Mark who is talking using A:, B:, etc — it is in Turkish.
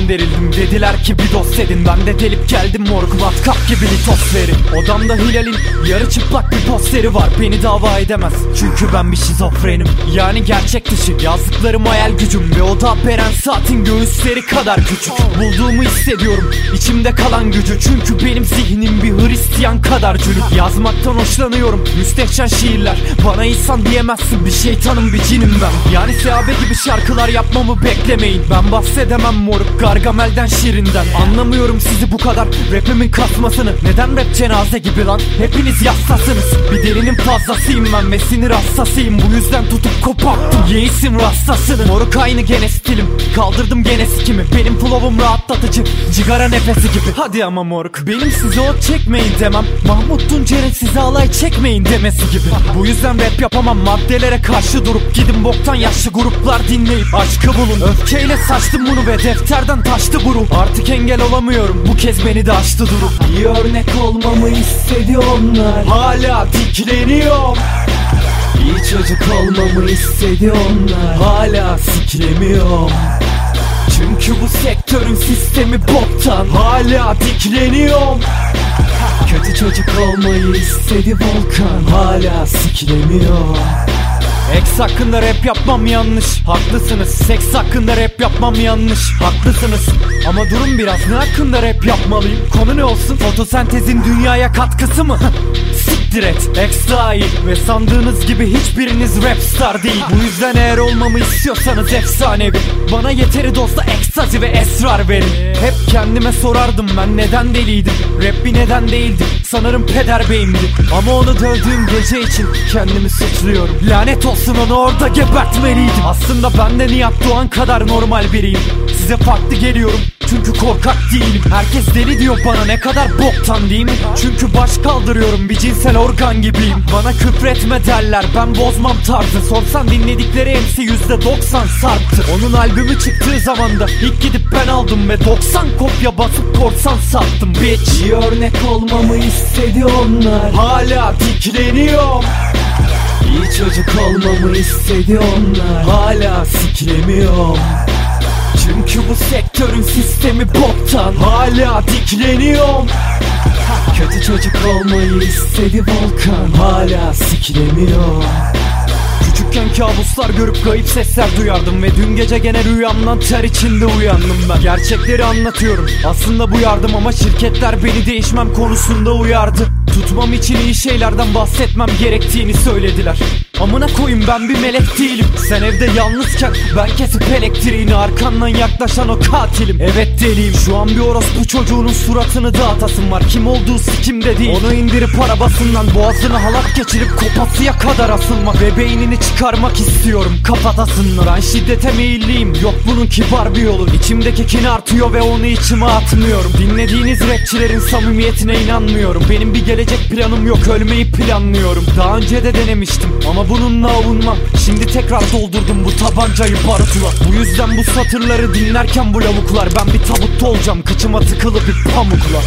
A: gönderildim. Dediler ki bir dost edin. Ben de delip geldim morgu matkap gibi litosferi Odamda Hilal'in yarı çıplak bir posteri var. Beni dava edemez. Çünkü ben bir şizofrenim. Yani gerçek dışı. Yazdıklarım hayal gücüm Ve o da Beren Saat'in göğüsleri kadar küçük. Bulduğumu hissediyorum. İçimde kalan gücü. Çünkü benim zihnim bir Hristiyan kadar cülük Yazmaktan hoşlanıyorum. Müstehcen şiirler. Bana insan diyemezsin. Bir şeytanım bir cinim ben. Yani Seabe gibi şarkılar yapmamı beklemeyin. Ben bahsedemem moruk Gargamel'den şirinden Anlamıyorum sizi bu kadar. Rapimin kasmasını. Neden rap cenaze gibi lan? Hepiniz yassasınız Bir delinin fazlasıyım ben ve sinir hassasıyım Bu yüzden tutup koparttım. Yeğisim rastasını Moruk aynı gene stilim. Kaldırdım gene sikimi Benim flow'um rahatlatıcı Cigara nefesi gibi. Hadi ama moruk. Benim size ot çekmeyin demem. Mahmut Tuncer'in size alay çekmeyin demesi gibi. Bu yüzden rap yapamam maddelere karşı durup Gidin boktan yaşlı gruplar dinleyip aşkı bulun. Öfkeyle saçtım bunu ve defterden taştı bu ruh Artık engel olamıyorum bu kez beni de aştı durup İyi örnek olmamı istediyorlar Hala dikleniyorum İyi çocuk olmamı istediyorlar Hala siklemiyorum Çünkü bu sektörün sistemi boktan. Hala dikleniyorum Kötü çocuk olmayı istedi Volkan. Hala siklemiyor Ex hakkında rap yapmam yanlış. Haklısınız. Seks hakkında rap yapmam yanlış. Haklısınız. Ama durun biraz ne hakkında rap yapmalıyım? Konu ne olsun? Fotosentezin dünyaya katkısı mı? Siktir et. Ex dahil Ve sandığınız gibi hiçbiriniz rap star değil. Bu yüzden eğer olmamı istiyorsanız efsanevi Bana yeteri dozda ekstazi ve esrar verin. Hep kendime sorardım ben neden deliydim? Rap bir neden değildi. Sanırım peder beyimdi. Ama onu dövdüğüm gece için kendimi suçluyorum. Lanet olsun onu orada gebertmeliydim. Aslında ben de Nihat Doğan kadar normal biriyim. Size farklı geliyorum çünkü korkak değilim. Herkes deli diyor bana ne kadar boktan değil mi? Çünkü baş kaldırıyorum bir cinsel organ gibiyim. Bana küfretme derler ben bozmam tarzı. Sorsan dinledikleri MC yüzde doksan sarktı Onun albümü çıktığı zaman da ilk gidip ben aldım Ve 90 kopya basıp korsan sattım bitch. İyi örnek olmamı istedi onlar. Hala dikleniyorum İyi çocuk olmamı istedi onlar Hala siklemiyorum çünkü bu sektörün sistemi boktan Hala dikleniyorum Kötü çocuk olmayı istedi Volkan Hala siklemiyor Küçükken kabuslar görüp kayıp sesler duyardım. Ve dün gece gene rüyamdan ter içinde uyandım ben. Gerçekleri anlatıyorum. Aslında bu yardım ama şirketler beni değişmem konusunda uyardı. Tutmam için iyi şeylerden bahsetmem gerektiğini söylediler. Amına koyayım ben bir melek değilim. Sen evde yalnızken ben kesip elektriğini Arkandan yaklaşan o katilim. Evet deliyim şu an bir orospu çocuğunun suratını dağıtasın var. Kim olduğu sikimde değil. Onu indirip arabasından boğazını halat geçirip kopasıya kadar asılmak. Ve beynini çıkarmak istiyorum. Kafatasınlar Ben şiddete meyilliyim. Yok bunun kibar bir yolu. İçimdeki kin artıyor ve onu içime atmıyorum. Dinlediğiniz rapçilerin samimiyetine inanmıyorum. Benim bir gelecek planım yok ölmeyi planlıyorum. Daha önce de denemiştim ama bununla avunmam. Şimdi tekrar doldurdum bu tabancayı barutula Bu yüzden bu satırları dinlerken bu lavuklar. Ben bir tabutta olacağım. Kıçıma tıkılı bir pamukla